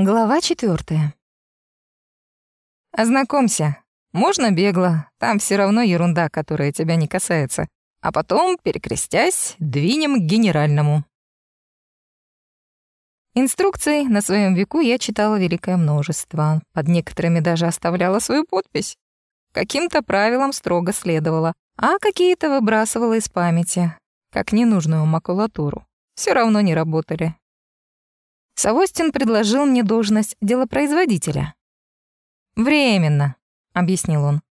Глава четвертая. Ознакомься. Можно бегло, там все равно ерунда, которая тебя не касается. А потом, перекрестясь, двинем к генеральному. Инструкций на своем веку я читала великое множество. Под некоторыми даже оставляла свою подпись. Каким-то правилам строго следовала, а какие-то выбрасывала из памяти, как ненужную макулатуру. Все равно не работали. Савостин предложил мне должность делопроизводителя. «Временно», — объяснил он.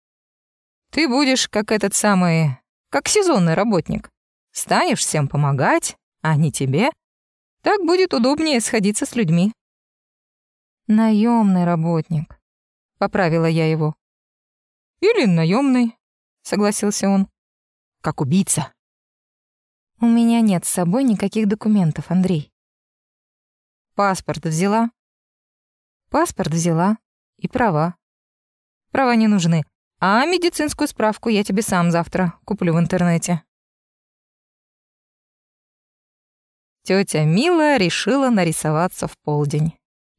«Ты будешь как этот самый... как сезонный работник. Станешь всем помогать, а не тебе. Так будет удобнее сходиться с людьми». Наемный работник», — поправила я его. «Или наемный, согласился он. «Как убийца». «У меня нет с собой никаких документов, Андрей», Паспорт взяла? Паспорт взяла. И права. Права не нужны. А медицинскую справку я тебе сам завтра куплю в интернете. Тётя Мила решила нарисоваться в полдень.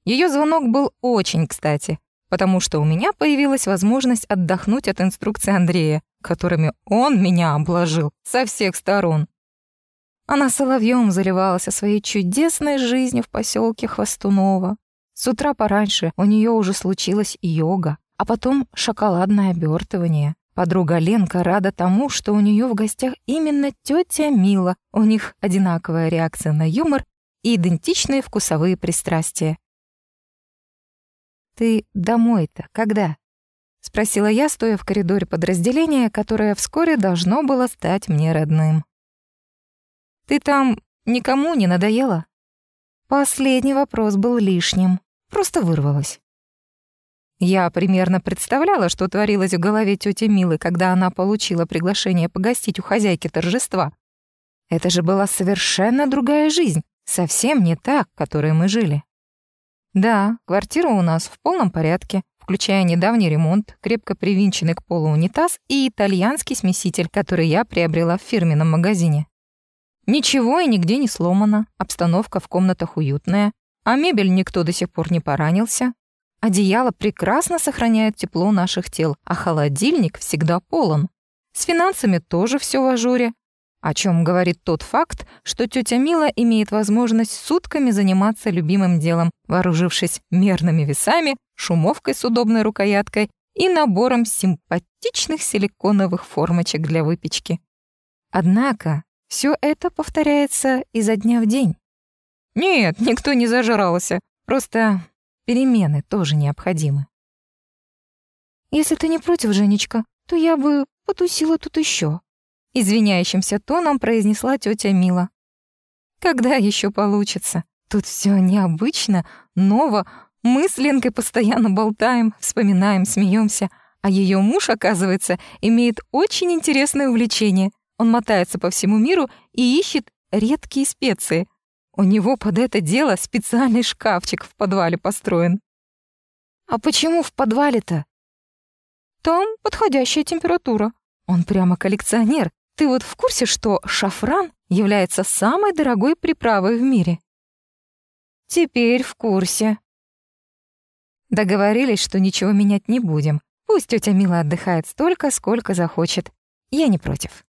Её звонок был очень кстати, потому что у меня появилась возможность отдохнуть от инструкций Андрея, которыми он меня обложил со всех сторон. Она соловьем заливалась о своей чудесной жизни в поселке Хвостунова. С утра пораньше у нее уже случилась йога, а потом шоколадное обертывание. Подруга Ленка рада тому, что у нее в гостях именно тетя Мила. У них одинаковая реакция на юмор и идентичные вкусовые пристрастия. «Ты домой-то когда?» — спросила я, стоя в коридоре подразделения, которое вскоре должно было стать мне родным. Ты там никому не надоела?» Последний вопрос был лишним, просто вырвалось. Я примерно представляла, что творилось в голове тети Милы, когда она получила приглашение погостить у хозяйки торжества. Это же была совершенно другая жизнь, совсем не та, в которой мы жили. Да, квартира у нас в полном порядке, включая недавний ремонт, крепко привинченный к полу унитаз и итальянский смеситель, который я приобрела в фирменном магазине. Ничего и нигде не сломано, обстановка в комнатах уютная, а мебель никто до сих пор не поранился. Одеяло прекрасно сохраняет тепло наших тел, а холодильник всегда полон. С финансами тоже все в ажуре. О чем говорит тот факт, что тетя Мила имеет возможность сутками заниматься любимым делом, вооружившись мерными весами, шумовкой с удобной рукояткой и набором симпатичных силиконовых формочек для выпечки. Однако все это повторяется изо дня в день. Нет, никто не зажрался. Просто перемены тоже необходимы. Если ты не против, Женечка, то я бы потусила тут еще. Извиняющимся тоном произнесла тетя Мила. Когда еще получится? Тут все необычно, ново. Мы с Ленкой постоянно болтаем, вспоминаем, смеемся, а ее муж, оказывается, имеет очень интересное увлечение он мотается по всему миру и ищет редкие специи. У него под это дело специальный шкафчик в подвале построен. А почему в подвале-то? Там подходящая температура. Он прямо коллекционер. Ты вот в курсе, что шафран является самой дорогой приправой в мире? Теперь в курсе. Договорились, что ничего менять не будем. Пусть тетя Мила отдыхает столько, сколько захочет. Я не против.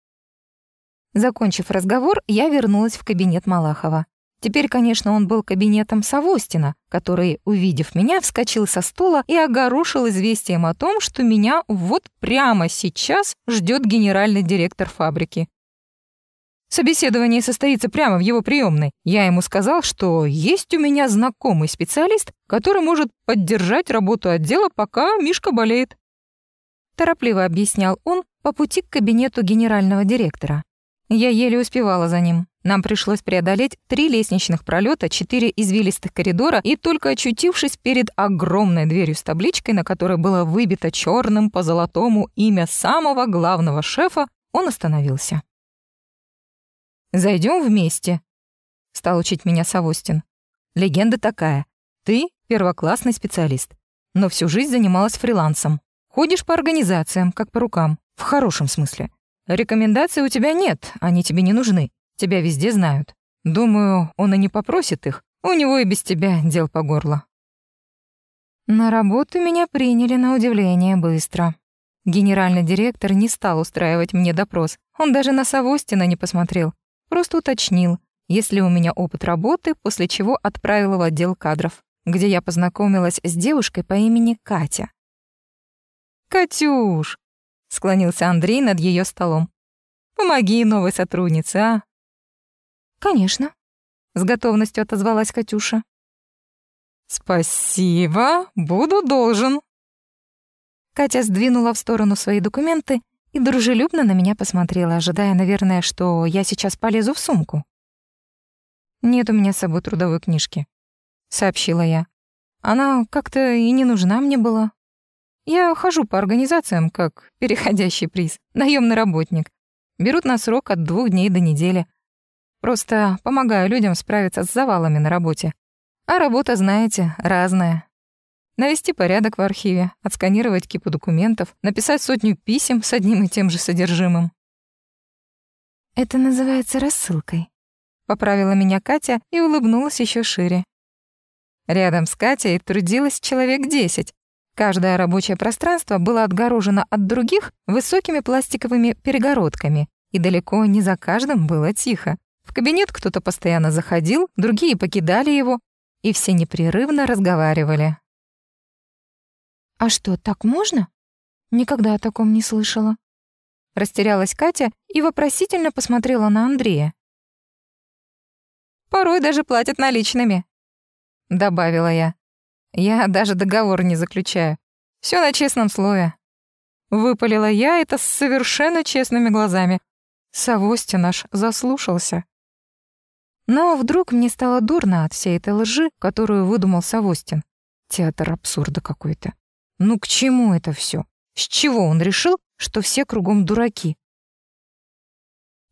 Закончив разговор, я вернулась в кабинет Малахова. Теперь, конечно, он был кабинетом Савостина, который, увидев меня, вскочил со стула и огорошил известием о том, что меня вот прямо сейчас ждет генеральный директор фабрики. Собеседование состоится прямо в его приемной. Я ему сказал, что есть у меня знакомый специалист, который может поддержать работу отдела, пока Мишка болеет. Торопливо объяснял он по пути к кабинету генерального директора. Я еле успевала за ним. Нам пришлось преодолеть три лестничных пролета, четыре извилистых коридора, и только очутившись перед огромной дверью с табличкой, на которой было выбито черным по золотому имя самого главного шефа, он остановился. Зайдем вместе», — стал учить меня Савостин. «Легенда такая. Ты первоклассный специалист, но всю жизнь занималась фрилансом. Ходишь по организациям, как по рукам, в хорошем смысле. Рекомендаций у тебя нет, они тебе не нужны. Тебя везде знают. Думаю, он и не попросит их. У него и без тебя дел по горло. На работу меня приняли на удивление быстро. Генеральный директор не стал устраивать мне допрос. Он даже на Савостина не посмотрел. Просто уточнил, есть ли у меня опыт работы, после чего отправил в отдел кадров, где я познакомилась с девушкой по имени Катя. «Катюш!» — склонился Андрей над ее столом. «Помоги новой сотруднице, а?» «Конечно», — с готовностью отозвалась Катюша. «Спасибо, буду должен». Катя сдвинула в сторону свои документы и дружелюбно на меня посмотрела, ожидая, наверное, что я сейчас полезу в сумку. «Нет у меня с собой трудовой книжки», — сообщила я. «Она как-то и не нужна мне была. Я хожу по организациям как переходящий приз, наемный работник. Берут на срок от двух дней до недели. Просто помогаю людям справиться с завалами на работе. А работа, знаете, разная. Навести порядок в архиве, отсканировать кипу документов, написать сотню писем с одним и тем же содержимым. «Это называется рассылкой», — поправила меня Катя и улыбнулась еще шире. Рядом с Катей трудилось человек десять. Каждое рабочее пространство было отгорожено от других высокими пластиковыми перегородками, и далеко не за каждым было тихо. В кабинет кто-то постоянно заходил, другие покидали его, и все непрерывно разговаривали. «А что, так можно? Никогда о таком не слышала». Растерялась Катя и вопросительно посмотрела на Андрея. «Порой даже платят наличными», — добавила я. «Я даже договор не заключаю. Все на честном слове». Выпалила я это с совершенно честными глазами. Савости наш заслушался. Но вдруг мне стало дурно от всей этой лжи, которую выдумал Савостин. Театр абсурда какой-то. Ну к чему это все? С чего он решил, что все кругом дураки?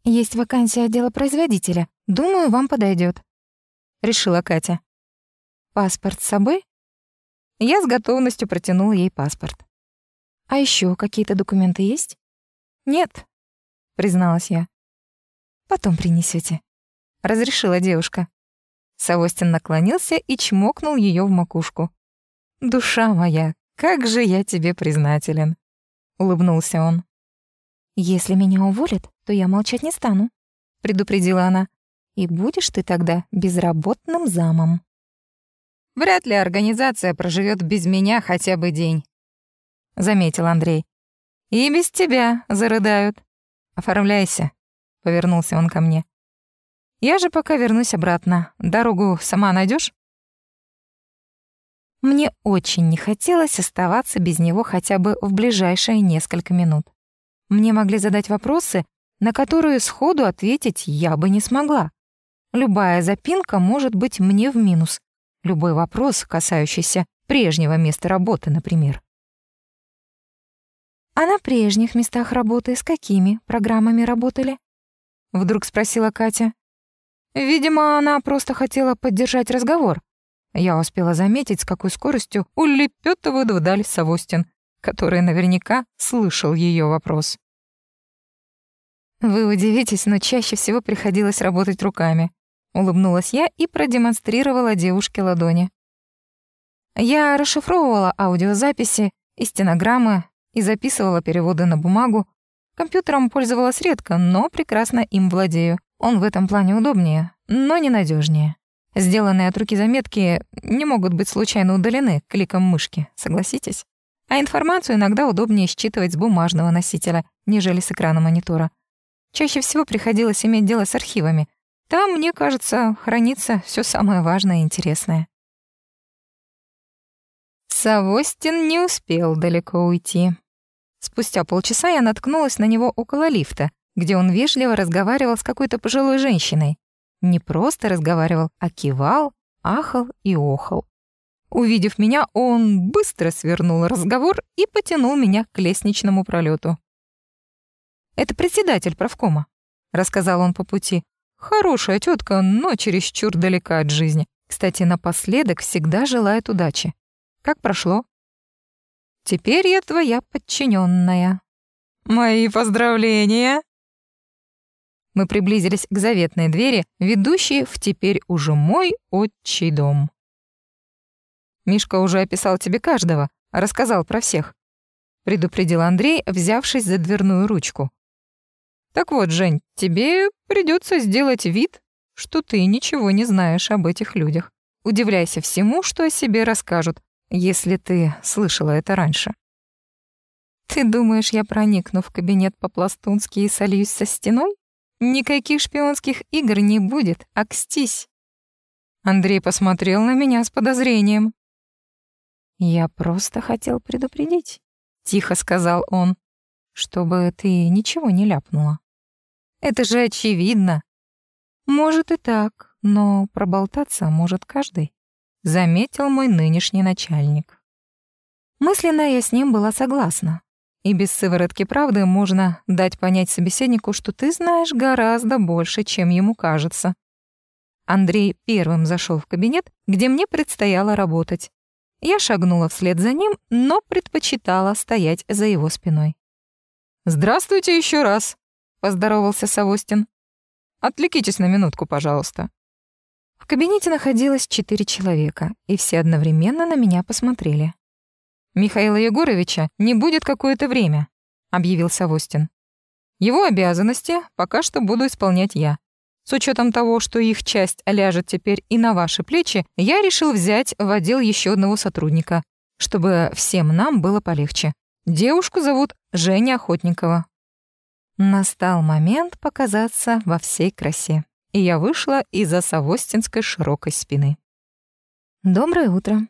Есть вакансия отдела производителя. Думаю, вам подойдет, решила Катя. Паспорт с собой? Я с готовностью протянула ей паспорт. А еще какие-то документы есть? Нет, призналась я. Потом принесете разрешила девушка. Савостин наклонился и чмокнул ее в макушку. «Душа моя, как же я тебе признателен!» — улыбнулся он. «Если меня уволят, то я молчать не стану», — предупредила она. «И будешь ты тогда безработным замом». «Вряд ли организация проживет без меня хотя бы день», — заметил Андрей. «И без тебя зарыдают. Оформляйся», — повернулся он ко мне. Я же пока вернусь обратно. Дорогу сама найдешь? Мне очень не хотелось оставаться без него хотя бы в ближайшие несколько минут. Мне могли задать вопросы, на которые сходу ответить я бы не смогла. Любая запинка может быть мне в минус. Любой вопрос, касающийся прежнего места работы, например. «А на прежних местах работы с какими программами работали?» Вдруг спросила Катя. Видимо, она просто хотела поддержать разговор. Я успела заметить, с какой скоростью улепетывает вдаль Савостин, который наверняка слышал ее вопрос. «Вы удивитесь, но чаще всего приходилось работать руками», — улыбнулась я и продемонстрировала девушке ладони. Я расшифровывала аудиозаписи и стенограммы и записывала переводы на бумагу. Компьютером пользовалась редко, но прекрасно им владею. Он в этом плане удобнее, но ненадежнее. Сделанные от руки заметки не могут быть случайно удалены кликом мышки, согласитесь? А информацию иногда удобнее считывать с бумажного носителя, нежели с экрана монитора. Чаще всего приходилось иметь дело с архивами. Там, мне кажется, хранится все самое важное и интересное. Савостин не успел далеко уйти. Спустя полчаса я наткнулась на него около лифта, где он вежливо разговаривал с какой-то пожилой женщиной. Не просто разговаривал, а кивал, ахал и охал. Увидев меня, он быстро свернул разговор и потянул меня к лестничному пролету. «Это председатель правкома», — рассказал он по пути. «Хорошая тетка, но чересчур далека от жизни. Кстати, напоследок всегда желает удачи. Как прошло?» «Теперь я твоя подчиненная. «Мои поздравления!» мы приблизились к заветной двери, ведущей в теперь уже мой отчий дом. Мишка уже описал тебе каждого, рассказал про всех. Предупредил Андрей, взявшись за дверную ручку. Так вот, Жень, тебе придется сделать вид, что ты ничего не знаешь об этих людях. Удивляйся всему, что о себе расскажут, если ты слышала это раньше. Ты думаешь, я проникну в кабинет по-пластунски и сольюсь со стеной? Никаких шпионских игр не будет, акстись. Андрей посмотрел на меня с подозрением. «Я просто хотел предупредить», — тихо сказал он, «чтобы ты ничего не ляпнула». «Это же очевидно». «Может и так, но проболтаться может каждый», — заметил мой нынешний начальник. Мысленно я с ним была согласна. И без сыворотки правды можно дать понять собеседнику, что ты знаешь гораздо больше, чем ему кажется. Андрей первым зашел в кабинет, где мне предстояло работать. Я шагнула вслед за ним, но предпочитала стоять за его спиной. «Здравствуйте еще раз», — поздоровался Савостин. «Отвлекитесь на минутку, пожалуйста». В кабинете находилось четыре человека, и все одновременно на меня посмотрели. Михаила Егоровича не будет какое-то время», — объявил Савостин. «Его обязанности пока что буду исполнять я. С учетом того, что их часть ляжет теперь и на ваши плечи, я решил взять в отдел еще одного сотрудника, чтобы всем нам было полегче. Девушку зовут Женя Охотникова». Настал момент показаться во всей красе, и я вышла из-за Савостинской широкой спины. «Доброе утро»,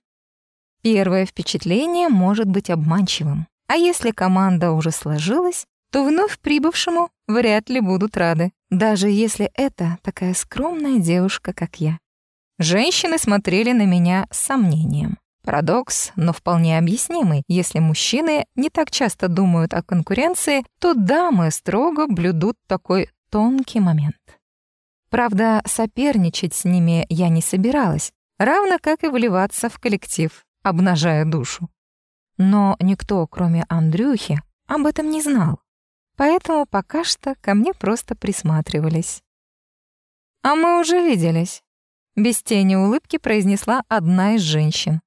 Первое впечатление может быть обманчивым. А если команда уже сложилась, то вновь прибывшему вряд ли будут рады, даже если это такая скромная девушка, как я. Женщины смотрели на меня с сомнением. Парадокс, но вполне объяснимый. Если мужчины не так часто думают о конкуренции, то дамы строго блюдут такой тонкий момент. Правда, соперничать с ними я не собиралась, равно как и вливаться в коллектив обнажая душу. Но никто, кроме Андрюхи, об этом не знал. Поэтому пока что ко мне просто присматривались. «А мы уже виделись», — без тени улыбки произнесла одна из женщин.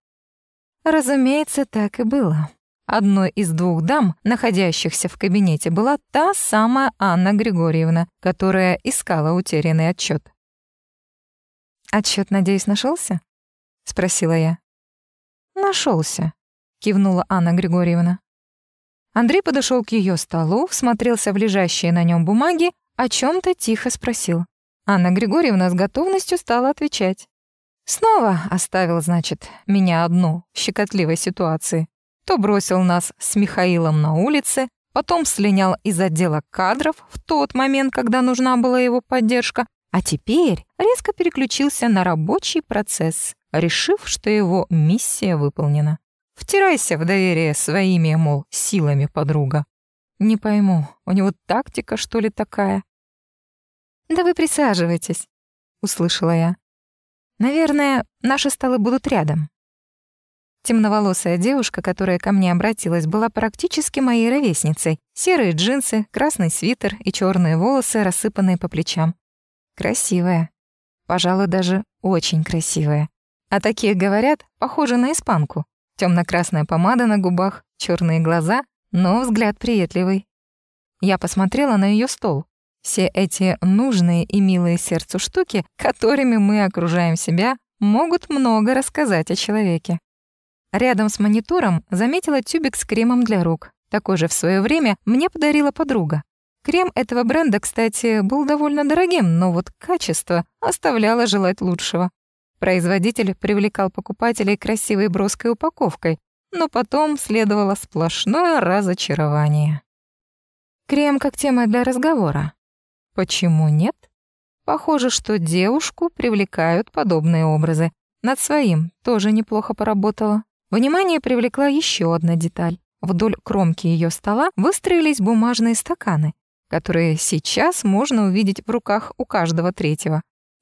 Разумеется, так и было. Одной из двух дам, находящихся в кабинете, была та самая Анна Григорьевна, которая искала утерянный отчет. «Отчет, надеюсь, нашелся? спросила я. Нашелся, кивнула Анна Григорьевна. Андрей подошел к ее столу, всмотрелся в лежащие на нем бумаги, о чем то тихо спросил. Анна Григорьевна с готовностью стала отвечать. Снова оставил, значит, меня одну в щекотливой ситуации. То бросил нас с Михаилом на улице, потом слинял из отдела кадров в тот момент, когда нужна была его поддержка, а теперь резко переключился на рабочий процесс решив, что его миссия выполнена. Втирайся в доверие своими, мол, силами, подруга. Не пойму, у него тактика, что ли, такая? «Да вы присаживайтесь», — услышала я. «Наверное, наши столы будут рядом». Темноволосая девушка, которая ко мне обратилась, была практически моей ровесницей. Серые джинсы, красный свитер и черные волосы, рассыпанные по плечам. Красивая. Пожалуй, даже очень красивая. А такие говорят, похоже на испанку. Темно-красная помада на губах, черные глаза, но взгляд приветливый. Я посмотрела на ее стол. Все эти нужные и милые сердцу штуки, которыми мы окружаем себя, могут много рассказать о человеке. Рядом с монитором заметила тюбик с кремом для рук. Такой же в свое время мне подарила подруга. Крем этого бренда, кстати, был довольно дорогим, но вот качество оставляло желать лучшего. Производитель привлекал покупателей красивой броской упаковкой, но потом следовало сплошное разочарование. Крем как тема для разговора. Почему нет? Похоже, что девушку привлекают подобные образы. Над своим тоже неплохо поработала. Внимание привлекла еще одна деталь. Вдоль кромки ее стола выстроились бумажные стаканы, которые сейчас можно увидеть в руках у каждого третьего.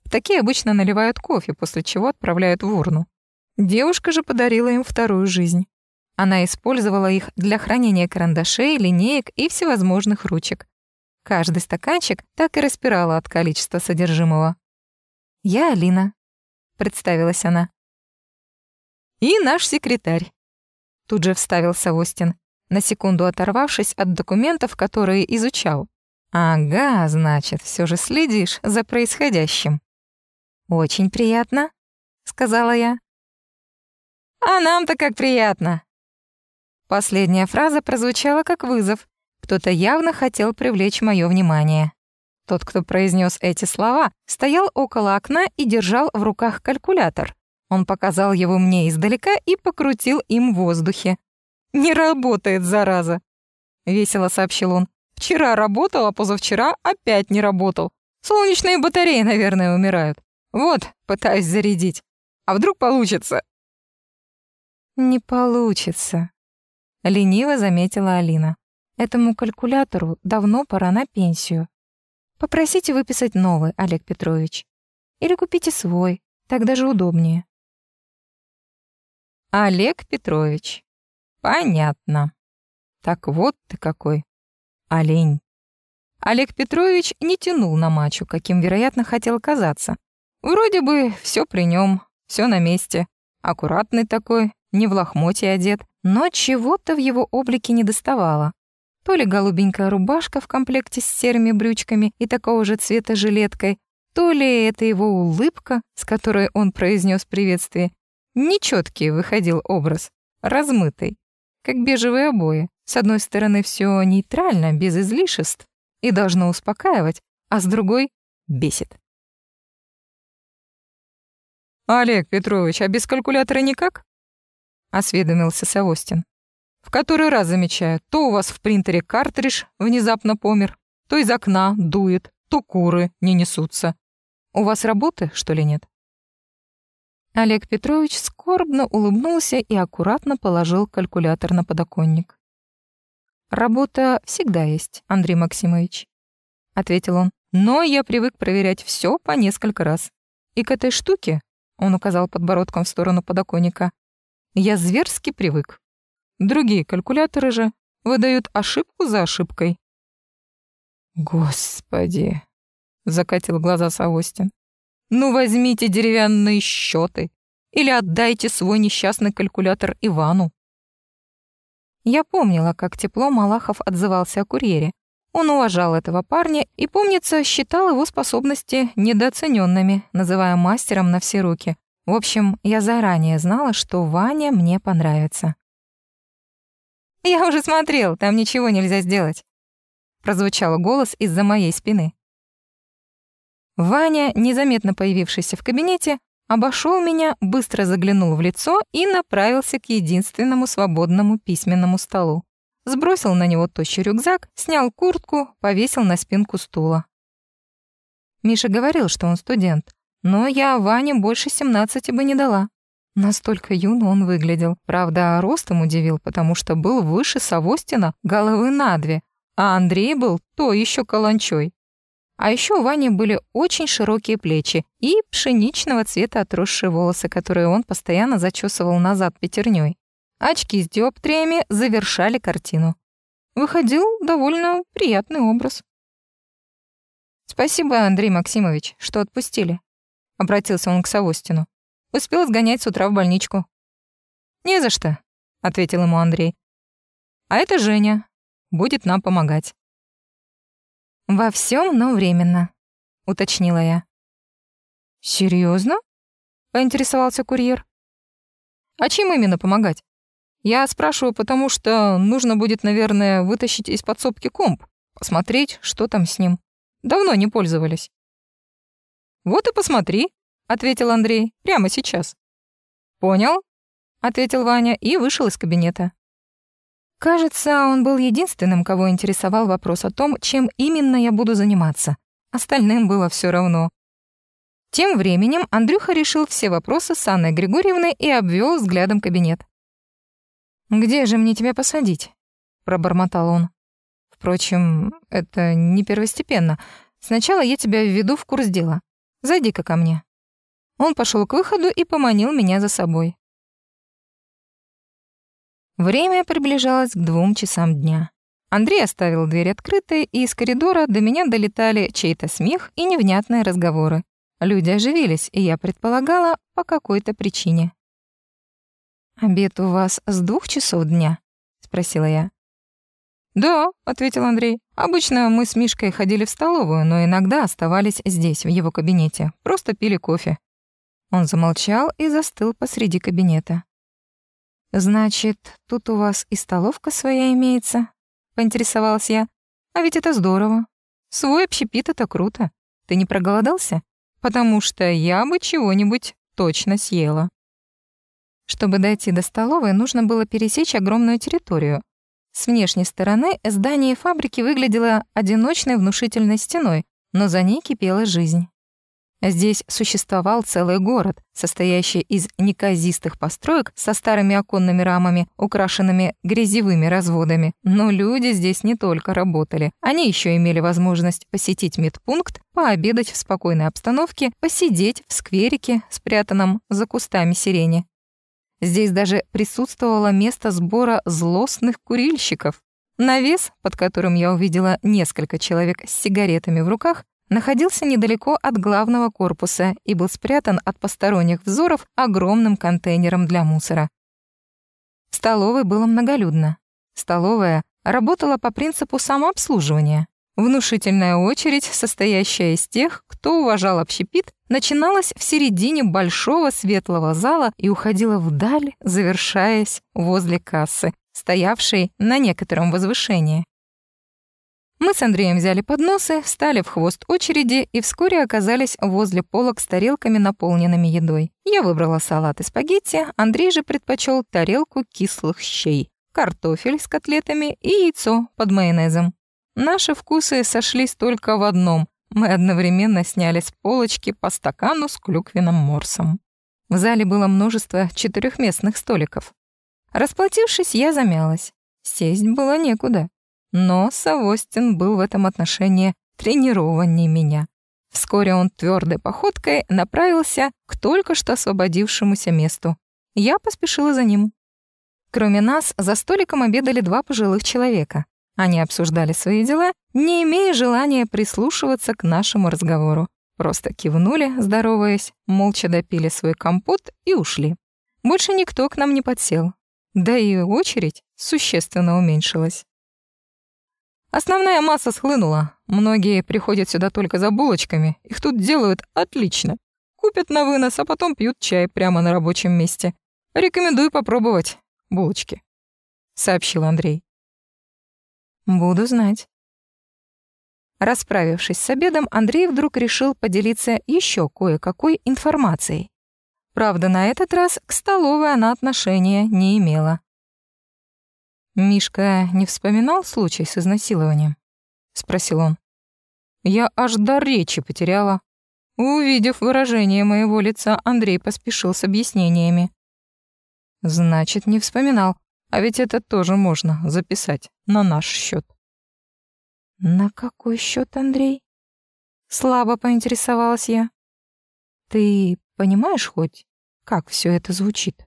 Такие обычно наливают кофе, после чего отправляют в урну. Девушка же подарила им вторую жизнь. Она использовала их для хранения карандашей, линеек и всевозможных ручек. Каждый стаканчик так и распирала от количества содержимого. «Я Алина», — представилась она. И наш секретарь. Тут же вставил Савостин, на секунду оторвавшись от документов, которые изучал. «Ага, значит, все же следишь за происходящим». «Очень приятно», — сказала я. «А нам-то как приятно!» Последняя фраза прозвучала как вызов. Кто-то явно хотел привлечь мое внимание. Тот, кто произнес эти слова, стоял около окна и держал в руках калькулятор. Он показал его мне издалека и покрутил им в воздухе. «Не работает, зараза!» — весело сообщил он. «Вчера работал, а позавчера опять не работал. Солнечные батареи, наверное, умирают. Вот, пытаюсь зарядить. А вдруг получится?» «Не получится», — лениво заметила Алина. «Этому калькулятору давно пора на пенсию. Попросите выписать новый, Олег Петрович. Или купите свой, так даже удобнее». Олег Петрович. Понятно. Так вот ты какой. Олень. Олег Петрович не тянул на мачу, каким, вероятно, хотел казаться. Вроде бы все при нем, все на месте. Аккуратный такой, не в лохмотье одет, но чего-то в его облике не доставало. То ли голубенькая рубашка в комплекте с серыми брючками и такого же цвета жилеткой, то ли это его улыбка, с которой он произнес приветствие, Нечеткий выходил образ, размытый, как бежевые обои. С одной стороны, все нейтрально, без излишеств, и должно успокаивать, а с другой — бесит. «Олег Петрович, а без калькулятора никак?» — осведомился Савостин. «В который раз замечаю, то у вас в принтере картридж внезапно помер, то из окна дует, то куры не несутся. У вас работы, что ли, нет?» Олег Петрович скорбно улыбнулся и аккуратно положил калькулятор на подоконник. «Работа всегда есть, Андрей Максимович», — ответил он. «Но я привык проверять все по несколько раз. И к этой штуке, — он указал подбородком в сторону подоконника, — я зверски привык. Другие калькуляторы же выдают ошибку за ошибкой». «Господи!» — закатил глаза Савостин. Ну возьмите деревянные счеты или отдайте свой несчастный калькулятор Ивану. Я помнила, как тепло Малахов отзывался о курьере. Он уважал этого парня и, помнится, считал его способности недооцененными, называя мастером на все руки. В общем, я заранее знала, что Ваня мне понравится. «Я уже смотрел, там ничего нельзя сделать», — прозвучал голос из-за моей спины. Ваня, незаметно появившийся в кабинете, обошел меня, быстро заглянул в лицо и направился к единственному свободному письменному столу. Сбросил на него тощий рюкзак, снял куртку, повесил на спинку стула. Миша говорил, что он студент, но я Ване больше 17 бы не дала. Настолько юно он выглядел. Правда, ростом удивил, потому что был выше Савостина головы на две, а Андрей был то еще каланчой. А еще у Вани были очень широкие плечи и пшеничного цвета отросшие волосы, которые он постоянно зачесывал назад пятерней. Очки с диоптриями завершали картину. Выходил довольно приятный образ. «Спасибо, Андрей Максимович, что отпустили», — обратился он к Савостину. «Успел сгонять с утра в больничку». «Не за что», — ответил ему Андрей. «А это Женя. Будет нам помогать». «Во всем, но временно», — уточнила я. Серьезно? поинтересовался курьер. «А чем именно помогать? Я спрашиваю, потому что нужно будет, наверное, вытащить из подсобки комп, посмотреть, что там с ним. Давно не пользовались». «Вот и посмотри», — ответил Андрей, — «прямо сейчас». «Понял», — ответил Ваня и вышел из кабинета. Кажется, он был единственным, кого интересовал вопрос о том, чем именно я буду заниматься. Остальным было все равно. Тем временем Андрюха решил все вопросы с Анной Григорьевной и обвел взглядом кабинет. «Где же мне тебя посадить?» — пробормотал он. «Впрочем, это не первостепенно. Сначала я тебя введу в курс дела. Зайди-ка ко мне». Он пошел к выходу и поманил меня за собой. Время приближалось к двум часам дня. Андрей оставил дверь открытой, и из коридора до меня долетали чей-то смех и невнятные разговоры. Люди оживились, и я предполагала, по какой-то причине. «Обед у вас с двух часов дня?» — спросила я. «Да», — ответил Андрей. «Обычно мы с Мишкой ходили в столовую, но иногда оставались здесь, в его кабинете. Просто пили кофе». Он замолчал и застыл посреди кабинета. «Значит, тут у вас и столовка своя имеется?» — поинтересовалась я. «А ведь это здорово. Свой общепит — это круто. Ты не проголодался? Потому что я бы чего-нибудь точно съела». Чтобы дойти до столовой, нужно было пересечь огромную территорию. С внешней стороны здание фабрики выглядело одиночной внушительной стеной, но за ней кипела жизнь. Здесь существовал целый город, состоящий из неказистых построек со старыми оконными рамами, украшенными грязевыми разводами. Но люди здесь не только работали. Они еще имели возможность посетить медпункт, пообедать в спокойной обстановке, посидеть в скверике, спрятанном за кустами сирени. Здесь даже присутствовало место сбора злостных курильщиков. Навес, под которым я увидела несколько человек с сигаретами в руках, находился недалеко от главного корпуса и был спрятан от посторонних взоров огромным контейнером для мусора. В столовой было многолюдно. Столовая работала по принципу самообслуживания. Внушительная очередь, состоящая из тех, кто уважал общепит, начиналась в середине большого светлого зала и уходила вдаль, завершаясь возле кассы, стоявшей на некотором возвышении. Мы с Андреем взяли подносы, встали в хвост очереди и вскоре оказались возле полок с тарелками, наполненными едой. Я выбрала салат и спагетти, Андрей же предпочел тарелку кислых щей, картофель с котлетами и яйцо под майонезом. Наши вкусы сошлись только в одном. Мы одновременно сняли с полочки по стакану с клюквенным морсом. В зале было множество четырехместных столиков. Расплатившись, я замялась. Сесть было некуда. Но Савостин был в этом отношении тренированнее меня. Вскоре он твердой походкой направился к только что освободившемуся месту. Я поспешила за ним. Кроме нас, за столиком обедали два пожилых человека. Они обсуждали свои дела, не имея желания прислушиваться к нашему разговору. Просто кивнули, здороваясь, молча допили свой компот и ушли. Больше никто к нам не подсел. Да и очередь существенно уменьшилась. Основная масса схлынула. Многие приходят сюда только за булочками. Их тут делают отлично. Купят на вынос, а потом пьют чай прямо на рабочем месте. Рекомендую попробовать булочки», — сообщил Андрей. «Буду знать». Расправившись с обедом, Андрей вдруг решил поделиться еще кое-какой информацией. Правда, на этот раз к столовой она отношения не имела. «Мишка не вспоминал случай с изнасилованием?» — спросил он. Я аж до речи потеряла. Увидев выражение моего лица, Андрей поспешил с объяснениями. «Значит, не вспоминал. А ведь это тоже можно записать на наш счет. «На какой счет, Андрей?» Слабо поинтересовалась я. «Ты понимаешь хоть, как все это звучит?»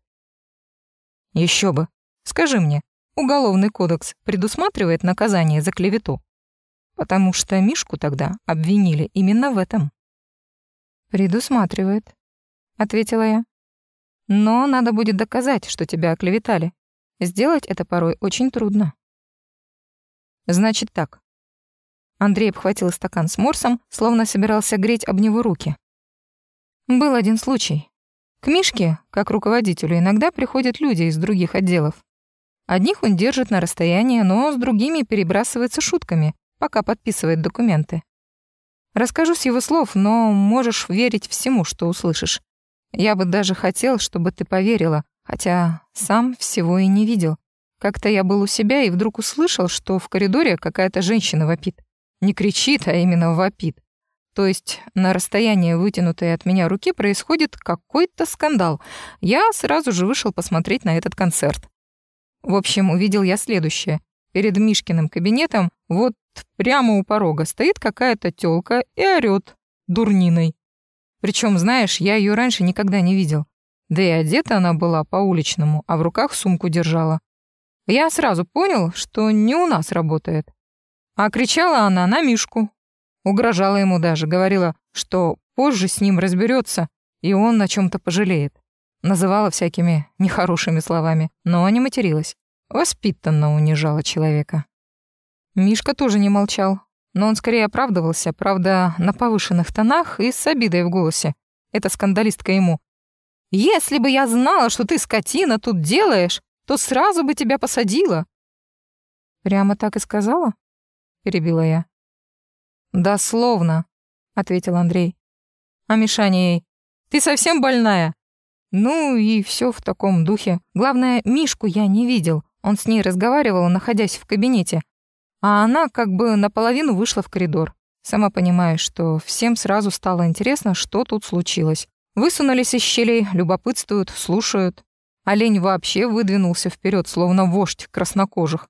Еще бы. Скажи мне, Уголовный кодекс предусматривает наказание за клевету, потому что Мишку тогда обвинили именно в этом. «Предусматривает», — ответила я. «Но надо будет доказать, что тебя оклеветали. Сделать это порой очень трудно». «Значит так». Андрей обхватил стакан с морсом, словно собирался греть об него руки. Был один случай. К Мишке, как руководителю, иногда приходят люди из других отделов. Одних он держит на расстоянии, но с другими перебрасывается шутками, пока подписывает документы. Расскажу с его слов, но можешь верить всему, что услышишь. Я бы даже хотел, чтобы ты поверила, хотя сам всего и не видел. Как-то я был у себя и вдруг услышал, что в коридоре какая-то женщина вопит. Не кричит, а именно вопит. То есть на расстоянии вытянутой от меня руки происходит какой-то скандал. Я сразу же вышел посмотреть на этот концерт. В общем, увидел я следующее. Перед Мишкиным кабинетом, вот прямо у порога, стоит какая-то тёлка и орёт дурниной. Причем, знаешь, я ее раньше никогда не видел. Да и одета она была по-уличному, а в руках сумку держала. Я сразу понял, что не у нас работает. А кричала она на Мишку. Угрожала ему даже, говорила, что позже с ним разберется, и он на чем то пожалеет. Называла всякими нехорошими словами, но не материлась. Воспитанно унижала человека. Мишка тоже не молчал, но он скорее оправдывался, правда, на повышенных тонах и с обидой в голосе. Это скандалистка ему. «Если бы я знала, что ты, скотина, тут делаешь, то сразу бы тебя посадила». «Прямо так и сказала?» — перебила я. «Дословно», — ответил Андрей. А Мишаня ей. «Ты совсем больная?» Ну и все в таком духе. Главное, Мишку я не видел. Он с ней разговаривал, находясь в кабинете. А она как бы наполовину вышла в коридор. Сама понимаешь, что всем сразу стало интересно, что тут случилось. Высунулись из щелей, любопытствуют, слушают. Олень вообще выдвинулся вперед, словно вождь краснокожих.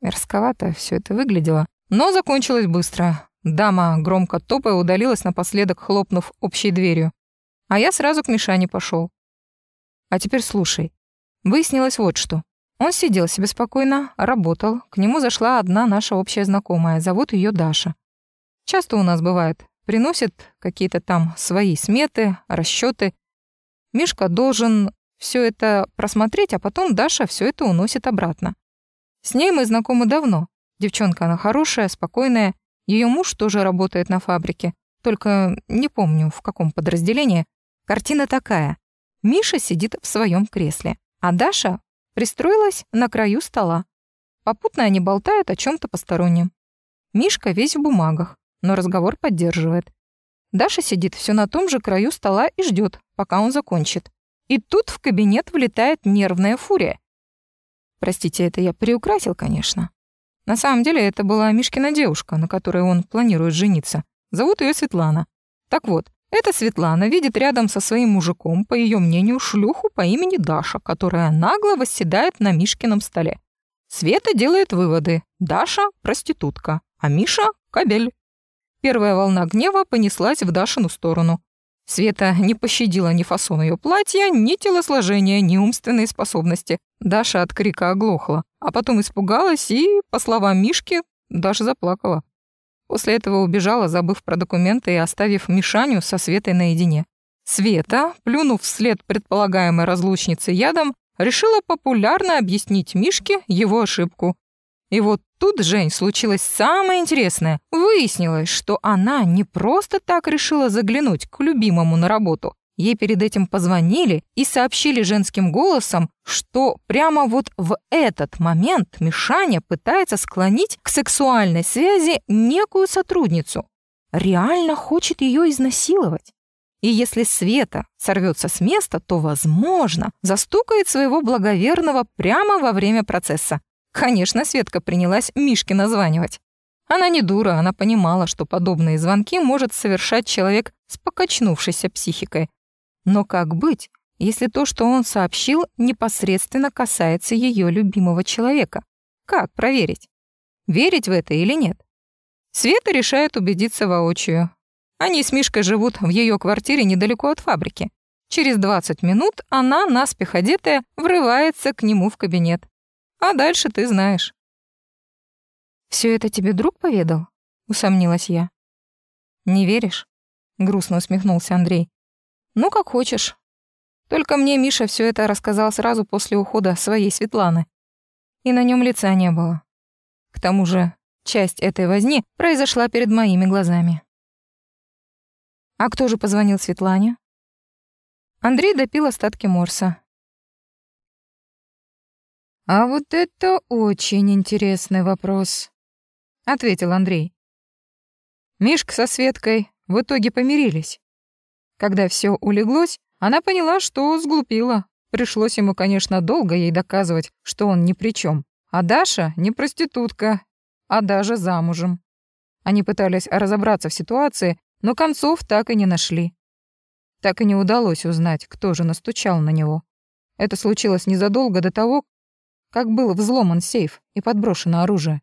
Мерзковато все это выглядело, но закончилось быстро. Дама, громко топая, удалилась напоследок, хлопнув общей дверью. А я сразу к Мишане пошел. А теперь слушай. Выяснилось вот что. Он сидел себе спокойно, работал. К нему зашла одна наша общая знакомая. Зовут ее Даша. Часто у нас бывает. Приносит какие-то там свои сметы, расчеты. Мишка должен все это просмотреть, а потом Даша все это уносит обратно. С ней мы знакомы давно. Девчонка она хорошая, спокойная, ее муж тоже работает на фабрике, только не помню, в каком подразделении. Картина такая. Миша сидит в своем кресле, а Даша пристроилась на краю стола. Попутно они болтают о чем то постороннем. Мишка весь в бумагах, но разговор поддерживает. Даша сидит все на том же краю стола и ждет, пока он закончит. И тут в кабинет влетает нервная фурия. Простите, это я приукрасил, конечно. На самом деле это была Мишкина девушка, на которой он планирует жениться. Зовут ее Светлана. Так вот, эта Светлана видит рядом со своим мужиком, по ее мнению, шлюху по имени Даша, которая нагло восседает на Мишкином столе. Света делает выводы. Даша – проститутка, а Миша – кабель. Первая волна гнева понеслась в Дашину сторону. Света не пощадила ни фасон ее платья, ни телосложения, ни умственные способности. Даша от крика оглохла, а потом испугалась и, по словам Мишки, даже заплакала. После этого убежала, забыв про документы и оставив Мишаню со Светой наедине. Света, плюнув вслед предполагаемой разлучнице ядом, решила популярно объяснить Мишке его ошибку. И вот тут, Жень, случилось самое интересное. Выяснилось, что она не просто так решила заглянуть к любимому на работу. Ей перед этим позвонили и сообщили женским голосом, что прямо вот в этот момент Мишаня пытается склонить к сексуальной связи некую сотрудницу. Реально хочет ее изнасиловать. И если Света сорвется с места, то, возможно, застукает своего благоверного прямо во время процесса. Конечно, Светка принялась Мишке названивать. Она не дура, она понимала, что подобные звонки может совершать человек с покачнувшейся психикой. Но как быть, если то, что он сообщил, непосредственно касается ее любимого человека? Как проверить? Верить в это или нет? Света решает убедиться воочию. Они с Мишкой живут в ее квартире недалеко от фабрики. Через 20 минут она, наспех одетая, врывается к нему в кабинет. А дальше ты знаешь. Все это тебе друг поведал? Усомнилась я. Не веришь? Грустно усмехнулся Андрей. Ну, как хочешь. Только мне Миша все это рассказал сразу после ухода своей Светланы. И на нем лица не было. К тому же, часть этой возни произошла перед моими глазами. А кто же позвонил Светлане? Андрей допил остатки морса. «А вот это очень интересный вопрос», — ответил Андрей. Мишка со Светкой в итоге помирились. Когда все улеглось, она поняла, что сглупила. Пришлось ему, конечно, долго ей доказывать, что он ни при чем. А Даша не проститутка, а даже замужем. Они пытались разобраться в ситуации, но концов так и не нашли. Так и не удалось узнать, кто же настучал на него. Это случилось незадолго до того, как был взломан сейф и подброшено оружие.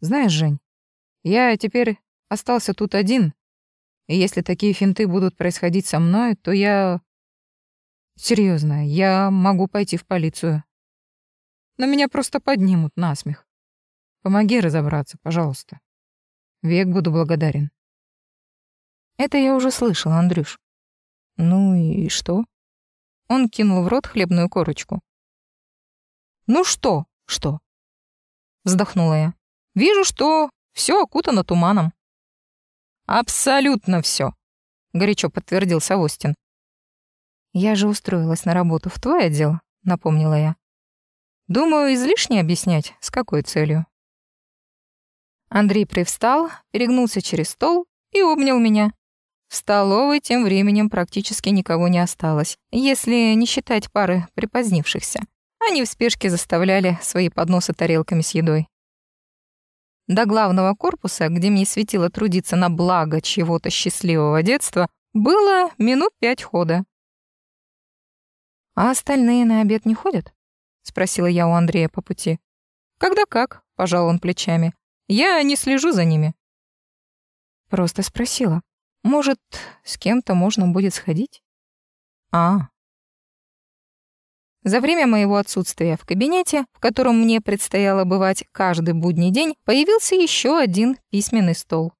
Знаешь, Жень, я теперь остался тут один, и если такие финты будут происходить со мной, то я... Серьезно, я могу пойти в полицию. Но меня просто поднимут на смех. Помоги разобраться, пожалуйста. Век буду благодарен. Это я уже слышал, Андрюш. Ну и что? Он кинул в рот хлебную корочку. «Ну что, что?» Вздохнула я. «Вижу, что все окутано туманом». «Абсолютно все, горячо подтвердил Савостин. «Я же устроилась на работу в твой отдел», — напомнила я. «Думаю, излишне объяснять, с какой целью». Андрей привстал, перегнулся через стол и обнял меня. В столовой тем временем практически никого не осталось, если не считать пары припозднившихся. Они в спешке заставляли свои подносы тарелками с едой. До главного корпуса, где мне светило трудиться на благо чего-то счастливого детства, было минут пять хода. «А остальные на обед не ходят?» — спросила я у Андрея по пути. «Когда как?» — пожал он плечами. «Я не слежу за ними». Просто спросила. Может, с кем-то можно будет сходить? А. За время моего отсутствия в кабинете, в котором мне предстояло бывать каждый будний день, появился еще один письменный стол.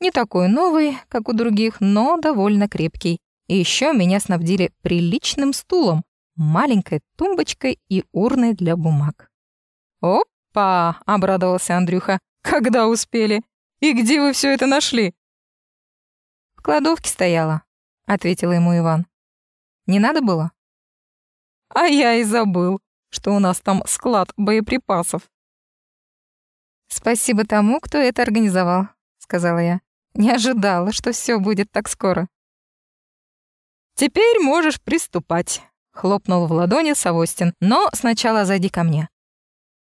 Не такой новый, как у других, но довольно крепкий. И еще меня снабдили приличным стулом, маленькой тумбочкой и урной для бумаг. «Опа!» — обрадовался Андрюха. «Когда успели? И где вы все это нашли?» кладовке стояла», — ответил ему Иван. «Не надо было?» «А я и забыл, что у нас там склад боеприпасов». «Спасибо тому, кто это организовал», — сказала я. «Не ожидала, что все будет так скоро». «Теперь можешь приступать», — хлопнул в ладони Савостин. «Но сначала зайди ко мне».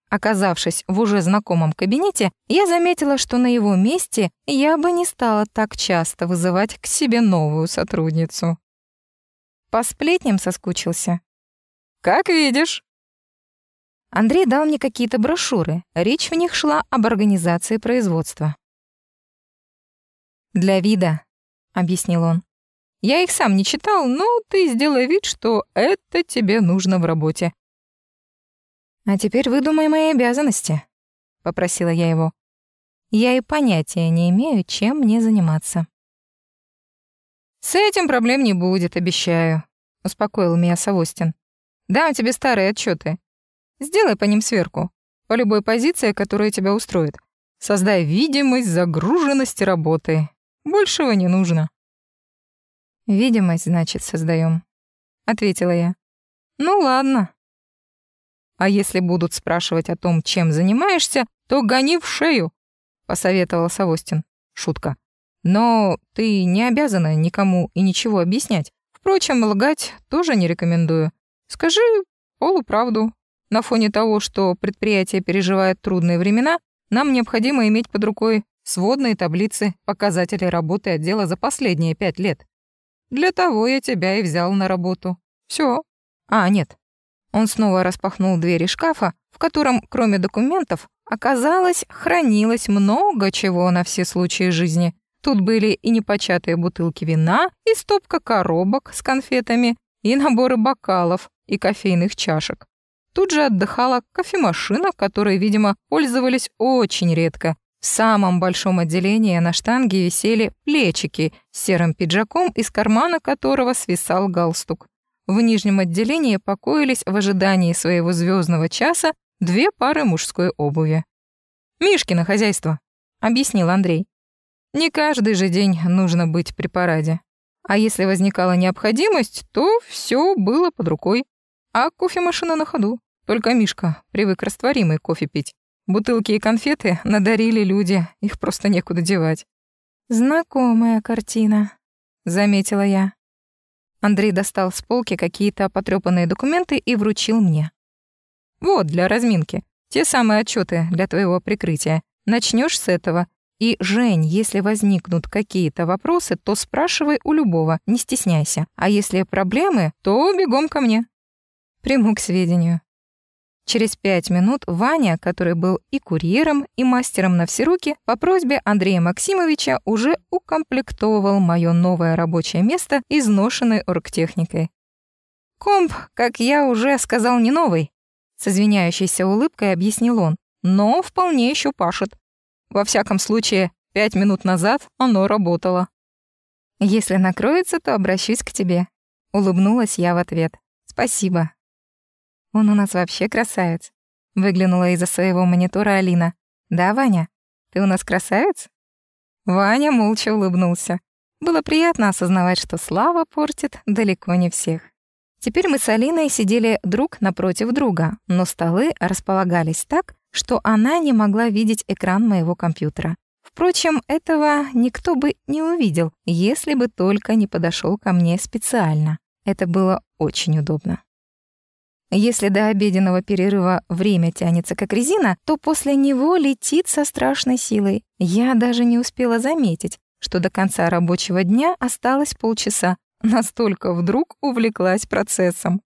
Оказавшись в уже знакомом кабинете, я заметила, что на его месте я бы не стала так часто вызывать к себе новую сотрудницу. По сплетням соскучился. «Как видишь». Андрей дал мне какие-то брошюры. Речь в них шла об организации производства. «Для вида», — объяснил он. «Я их сам не читал, но ты сделай вид, что это тебе нужно в работе. «А теперь выдумай мои обязанности», — попросила я его. «Я и понятия не имею, чем мне заниматься». «С этим проблем не будет, обещаю», — успокоил меня Савостин. «Дам тебе старые отчеты. Сделай по ним сверку, по любой позиции, которая тебя устроит. Создай видимость загруженности работы. Большего не нужно». «Видимость, значит, создаем, ответила я. «Ну ладно», а если будут спрашивать о том, чем занимаешься, то гони в шею, посоветовал Савостин. Шутка. Но ты не обязана никому и ничего объяснять. Впрочем, лгать тоже не рекомендую. Скажи полуправду. На фоне того, что предприятие переживает трудные времена, нам необходимо иметь под рукой сводные таблицы показателей работы отдела за последние пять лет. Для того я тебя и взял на работу. Все. А, нет, он снова распахнул двери шкафа, в котором, кроме документов, оказалось, хранилось много чего на все случаи жизни. Тут были и непочатые бутылки вина, и стопка коробок с конфетами, и наборы бокалов, и кофейных чашек. Тут же отдыхала кофемашина, которой, видимо, пользовались очень редко. В самом большом отделении на штанге висели плечики с серым пиджаком, из кармана которого свисал галстук. В нижнем отделении покоились в ожидании своего звездного часа две пары мужской обуви. «Мишкино хозяйство», — объяснил Андрей. «Не каждый же день нужно быть при параде. А если возникала необходимость, то все было под рукой. А кофемашина на ходу. Только Мишка привык растворимый кофе пить. Бутылки и конфеты надарили люди, их просто некуда девать. «Знакомая картина», — заметила я. Андрей достал с полки какие-то потрёпанные документы и вручил мне. «Вот, для разминки. Те самые отчеты для твоего прикрытия. Начнешь с этого. И, Жень, если возникнут какие-то вопросы, то спрашивай у любого, не стесняйся. А если проблемы, то бегом ко мне». Приму к сведению. Через пять минут Ваня, который был и курьером, и мастером на все руки, по просьбе Андрея Максимовича уже укомплектовывал мое новое рабочее место изношенной оргтехникой. «Комп, как я уже сказал, не новый», — с извиняющейся улыбкой объяснил он, «но вполне еще пашет. Во всяком случае, пять минут назад оно работало». «Если накроется, то обращусь к тебе», — улыбнулась я в ответ. Спасибо. Он у нас вообще красавец. Выглянула из-за своего монитора Алина. Да, Ваня? Ты у нас красавец? Ваня молча улыбнулся. Было приятно осознавать, что слава портит далеко не всех. Теперь мы с Алиной сидели друг напротив друга, но столы располагались так, что она не могла видеть экран моего компьютера. Впрочем, этого никто бы не увидел, если бы только не подошел ко мне специально. Это было очень удобно. Если до обеденного перерыва время тянется как резина, то после него летит со страшной силой. Я даже не успела заметить, что до конца рабочего дня осталось полчаса, Настолько вдруг увлеклась процессом.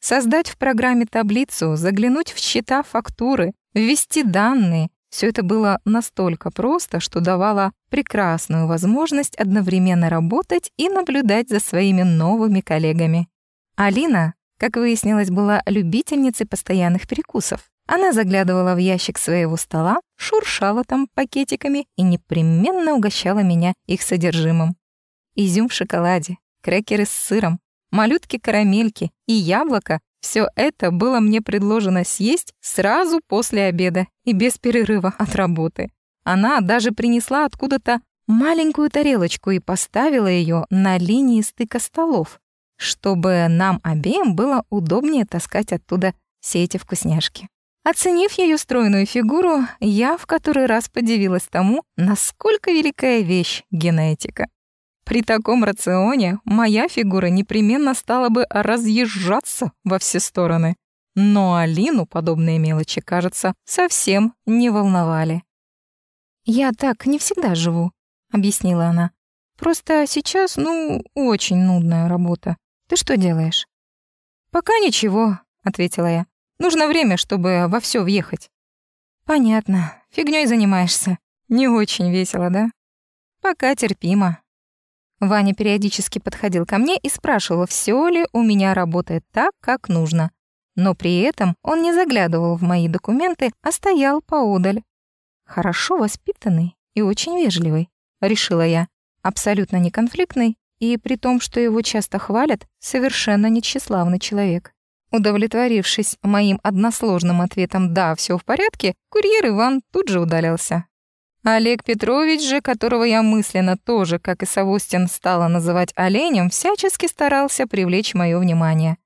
Создать в программе таблицу, заглянуть в счета фактуры, ввести данные — все это было настолько просто, что давало прекрасную возможность одновременно работать и наблюдать за своими новыми коллегами. Алина, как выяснилось, была любительницей постоянных перекусов. Она заглядывала в ящик своего стола, шуршала там пакетиками и непременно угощала меня их содержимым. Изюм в шоколаде, крекеры с сыром, малютки-карамельки и яблоко — все это было мне предложено съесть сразу после обеда и без перерыва от работы. Она даже принесла откуда-то маленькую тарелочку и поставила ее на линии стыка столов, чтобы нам обеим было удобнее таскать оттуда все эти вкусняшки. Оценив ее стройную фигуру, я в который раз подивилась тому, насколько великая вещь генетика. При таком рационе моя фигура непременно стала бы разъезжаться во все стороны. Но Алину подобные мелочи, кажется, совсем не волновали. «Я так не всегда живу», — объяснила она. «Просто сейчас, ну, очень нудная работа. Ты что делаешь?» «Пока ничего», — ответила я. «Нужно время, чтобы во все въехать». «Понятно. Фигнёй занимаешься. Не очень весело, да?» «Пока терпимо», Ваня периодически подходил ко мне и спрашивал, все ли у меня работает так, как нужно. Но при этом он не заглядывал в мои документы, а стоял поодаль. Хорошо воспитанный и очень вежливый, решила я. Абсолютно неконфликтный и при том, что его часто хвалят, совершенно нетщеславный человек. Удовлетворившись моим односложным ответом «да, все в порядке», курьер Иван тут же удалялся. Олег Петрович же, которого я мысленно тоже, как и Савустин, стала называть оленем, всячески старался привлечь мое внимание.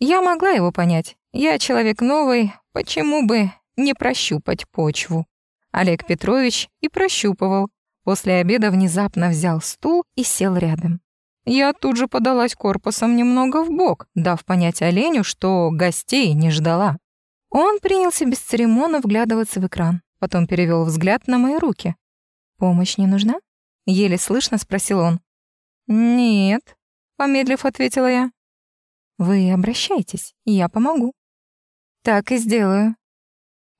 Я могла его понять. Я человек новый, почему бы не прощупать почву? Олег Петрович и прощупывал. После обеда внезапно взял стул и сел рядом. Я тут же подалась корпусом немного в бок, дав понять оленю, что гостей не ждала. Он принялся без церемона вглядываться в экран. Потом перевел взгляд на мои руки. «Помощь не нужна?» — еле слышно спросил он. «Нет», — помедлив ответила я. «Вы обращайтесь, я помогу». «Так и сделаю».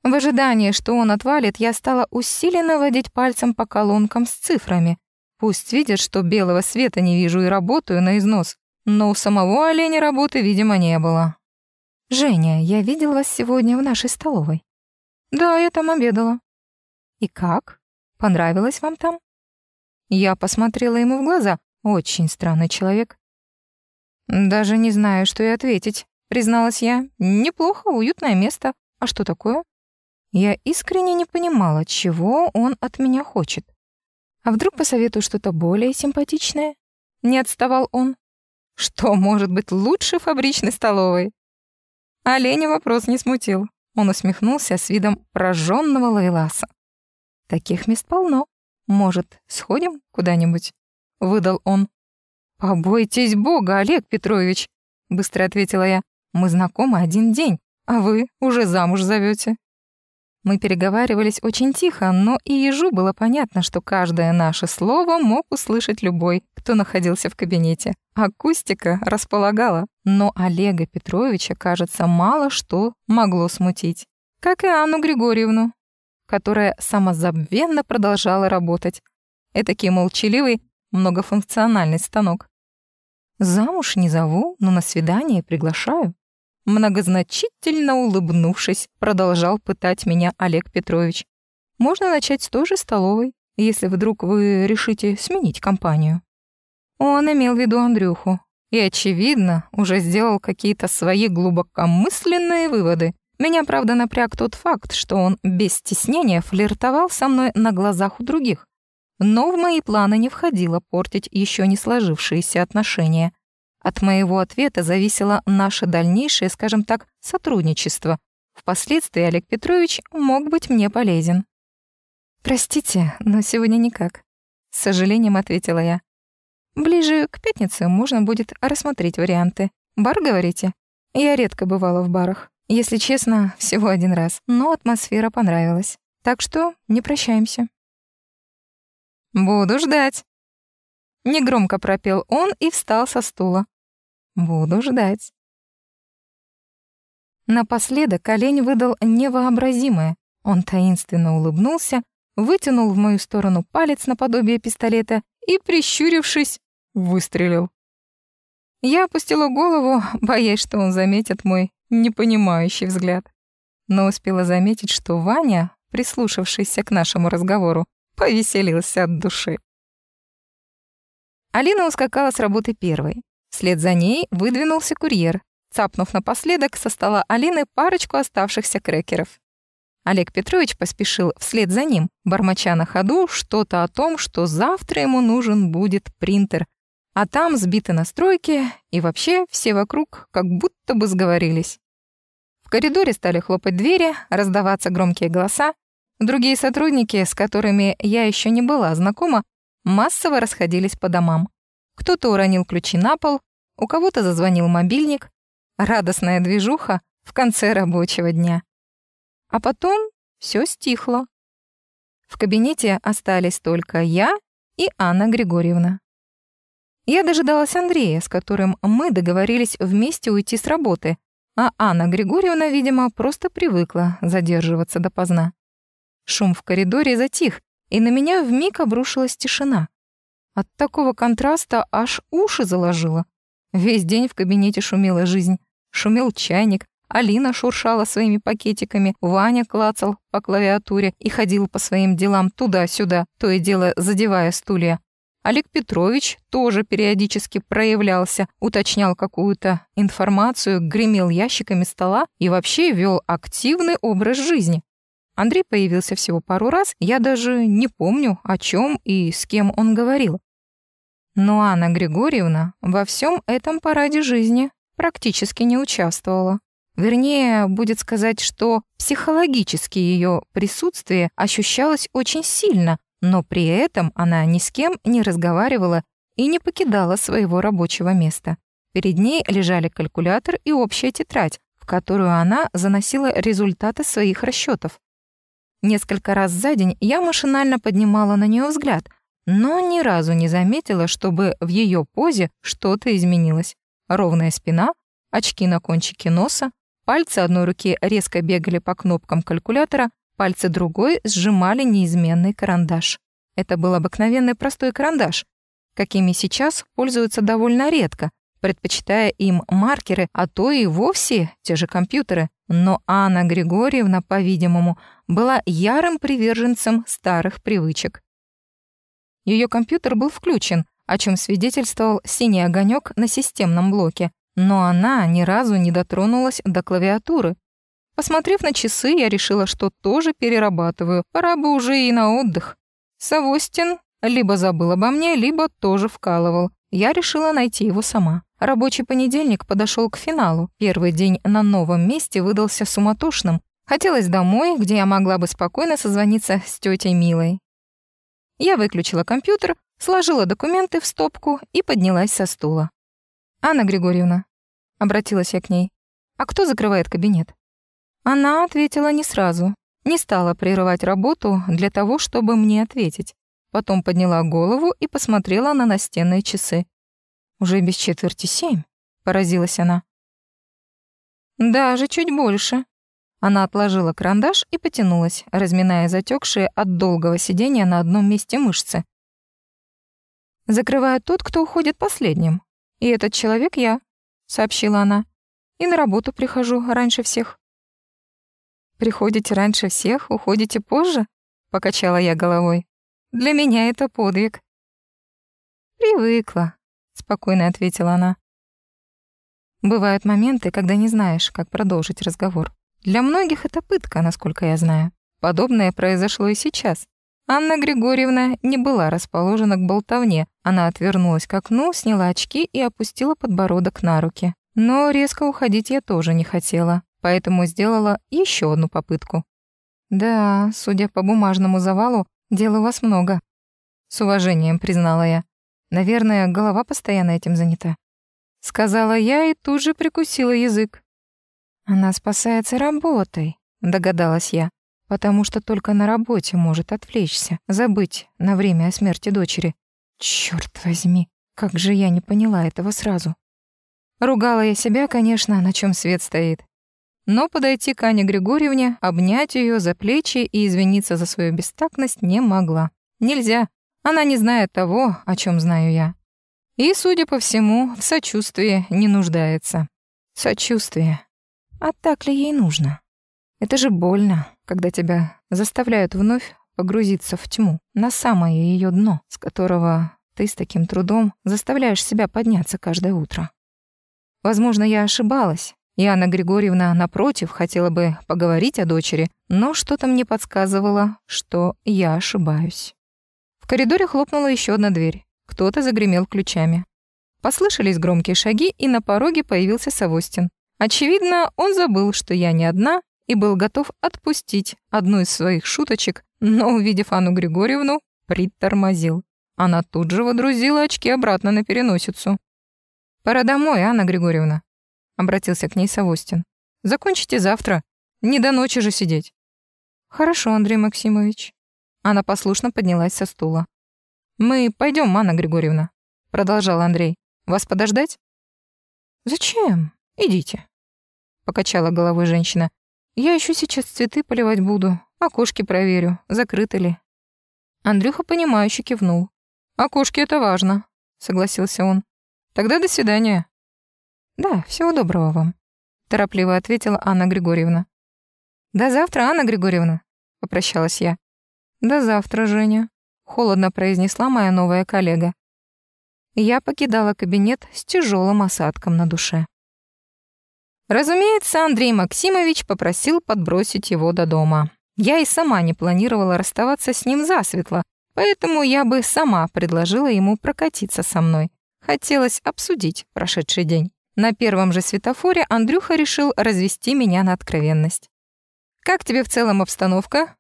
В ожидании, что он отвалит, я стала усиленно водить пальцем по колонкам с цифрами. Пусть видят, что белого света не вижу и работаю на износ. Но у самого оленя работы, видимо, не было. «Женя, я видел вас сегодня в нашей столовой». «Да, я там обедала». «И как? Понравилось вам там?» Я посмотрела ему в глаза. Очень странный человек. «Даже не знаю, что и ответить», — призналась я. «Неплохо, уютное место. А что такое?» Я искренне не понимала, чего он от меня хочет. А вдруг посоветую что-то более симпатичное? Не отставал он. Что может быть лучше фабричной столовой? Оленя вопрос не смутил. Он усмехнулся с видом прожженного лавеласа. «Таких мест полно. Может, сходим куда-нибудь?» — выдал он. «Побойтесь Бога, Олег Петрович!» — быстро ответила я. «Мы знакомы один день, а вы уже замуж зовете. Мы переговаривались очень тихо, но и ежу было понятно, что каждое наше слово мог услышать любой, кто находился в кабинете. Акустика располагала, но Олега Петровича, кажется, мало что могло смутить. Как и Анну Григорьевну, которая самозабвенно продолжала работать. Этакий молчаливый, многофункциональный станок. Замуж не зову, но на свидание приглашаю. Многозначительно улыбнувшись, продолжал пытать меня Олег Петрович. «Можно начать с той же столовой, если вдруг вы решите сменить компанию». Он имел в виду Андрюху. и, очевидно, уже сделал какие-то свои глубокомысленные выводы. Меня, правда, напряг тот факт, что он без стеснения флиртовал со мной на глазах у других. Но в мои планы не входило портить еще не сложившиеся отношения. От моего ответа зависело наше дальнейшее, скажем так, сотрудничество. Впоследствии Олег Петрович мог быть мне полезен. «Простите, но сегодня никак», — с сожалением ответила я. «Ближе к пятнице можно будет рассмотреть варианты. Бар, говорите? Я редко бывала в барах. Если честно, всего один раз, но атмосфера понравилась. Так что не прощаемся». «Буду ждать». Негромко пропел он и встал со стула. «Буду ждать». Напоследок олень выдал невообразимое. Он таинственно улыбнулся, вытянул в мою сторону палец наподобие пистолета и, прищурившись, выстрелил. Я опустила голову, боясь, что он заметит мой непонимающий взгляд. Но успела заметить, что Ваня, прислушавшийся к нашему разговору, повеселился от души. Алина ускакала с работы первой. Вслед за ней выдвинулся курьер, цапнув напоследок со стола Алины парочку оставшихся крекеров. Олег Петрович поспешил вслед за ним, бормоча на ходу что-то о том, что завтра ему нужен будет принтер, а там сбиты настройки, и вообще все вокруг как будто бы сговорились. В коридоре стали хлопать двери, раздаваться громкие голоса. Другие сотрудники, с которыми я еще не была знакома, массово расходились по домам. Кто-то уронил ключи на пол, у кого-то зазвонил мобильник. Радостная движуха в конце рабочего дня. А потом все стихло. В кабинете остались только я и Анна Григорьевна. Я дожидалась Андрея, с которым мы договорились вместе уйти с работы, а Анна Григорьевна, видимо, просто привыкла задерживаться допоздна. Шум в коридоре затих, и на меня вмиг обрушилась тишина. От такого контраста аж уши заложило. Весь день в кабинете шумела жизнь. Шумел чайник, Алина шуршала своими пакетиками, Ваня клацал по клавиатуре и ходил по своим делам туда-сюда, то и дело задевая стулья. Олег Петрович тоже периодически проявлялся, уточнял какую-то информацию, гремел ящиками стола и вообще вел активный образ жизни. Андрей появился всего пару раз, я даже не помню, о чем и с кем он говорил. Но Анна Григорьевна во всем этом параде жизни практически не участвовала. Вернее, будет сказать, что психологически ее присутствие ощущалось очень сильно, но при этом она ни с кем не разговаривала и не покидала своего рабочего места. Перед ней лежали калькулятор и общая тетрадь, в которую она заносила результаты своих расчетов. Несколько раз за день я машинально поднимала на нее взгляд, но ни разу не заметила, чтобы в ее позе что-то изменилось. Ровная спина, очки на кончике носа, Пальцы одной руки резко бегали по кнопкам калькулятора, пальцы другой сжимали неизменный карандаш. Это был обыкновенный простой карандаш, какими сейчас пользуются довольно редко, предпочитая им маркеры, а то и вовсе те же компьютеры. Но Анна Григорьевна, по-видимому, была ярым приверженцем старых привычек. Ее компьютер был включен, о чем свидетельствовал синий огонек на системном блоке, но она ни разу не дотронулась до клавиатуры. Посмотрев на часы, я решила, что тоже перерабатываю, пора бы уже и на отдых. Савостин либо забыл обо мне, либо тоже вкалывал. Я решила найти его сама. Рабочий понедельник подошел к финалу. Первый день на новом месте выдался суматошным. Хотелось домой, где я могла бы спокойно созвониться с тетей Милой. Я выключила компьютер, сложила документы в стопку и поднялась со стула. «Анна Григорьевна», — обратилась я к ней, — «а кто закрывает кабинет?» Она ответила не сразу, не стала прерывать работу для того, чтобы мне ответить. Потом подняла голову и посмотрела на настенные часы. «Уже без четверти семь», — поразилась она. «Даже чуть больше». Она отложила карандаш и потянулась, разминая затекшие от долгого сидения на одном месте мышцы. «Закрывает тот, кто уходит последним», «И этот человек я», — сообщила она. «И на работу прихожу раньше всех». «Приходите раньше всех, уходите позже?» — покачала я головой. «Для меня это подвиг». «Привыкла», — спокойно ответила она. Бывают моменты, когда не знаешь, как продолжить разговор. Для многих это пытка, насколько я знаю. Подобное произошло и сейчас. Анна Григорьевна не была расположена к болтовне. Она отвернулась к окну, сняла очки и опустила подбородок на руки. Но резко уходить я тоже не хотела, поэтому сделала еще одну попытку. «Да, судя по бумажному завалу, дел у вас много», — с уважением признала я. «Наверное, голова постоянно этим занята». Сказала я и тут же прикусила язык. «Она спасается работой», — догадалась я потому что только на работе может отвлечься, забыть на время о смерти дочери. Черт возьми, как же я не поняла этого сразу. Ругала я себя, конечно, на чем свет стоит. Но подойти к Ане Григорьевне, обнять ее за плечи и извиниться за свою бестактность не могла. Нельзя. Она не знает того, о чем знаю я. И, судя по всему, в сочувствии не нуждается. Сочувствие. А так ли ей нужно? Это же больно, когда тебя заставляют вновь погрузиться в тьму, на самое ее дно, с которого ты с таким трудом заставляешь себя подняться каждое утро. Возможно, я ошибалась, и Анна Григорьевна, напротив, хотела бы поговорить о дочери, но что-то мне подсказывало, что я ошибаюсь. В коридоре хлопнула еще одна дверь. Кто-то загремел ключами. Послышались громкие шаги, и на пороге появился Савостин. Очевидно, он забыл, что я не одна, и был готов отпустить одну из своих шуточек, но, увидев Анну Григорьевну, притормозил. Она тут же водрузила очки обратно на переносицу. «Пора домой, Анна Григорьевна», — обратился к ней Савостин. «Закончите завтра. Не до ночи же сидеть». «Хорошо, Андрей Максимович». Она послушно поднялась со стула. «Мы пойдем, Анна Григорьевна», — продолжал Андрей. «Вас подождать?» «Зачем? Идите», — покачала головой женщина. Я еще сейчас цветы поливать буду, окошки проверю, закрыты ли. Андрюха, понимающе кивнул. «Окошки — это важно», — согласился он. «Тогда до свидания». «Да, всего доброго вам», — торопливо ответила Анна Григорьевна. «До завтра, Анна Григорьевна», — попрощалась я. «До завтра, Женя», — холодно произнесла моя новая коллега. Я покидала кабинет с тяжелым осадком на душе. Разумеется, Андрей Максимович попросил подбросить его до дома. Я и сама не планировала расставаться с ним засветло, поэтому я бы сама предложила ему прокатиться со мной. Хотелось обсудить прошедший день. На первом же светофоре Андрюха решил развести меня на откровенность. «Как тебе в целом обстановка?»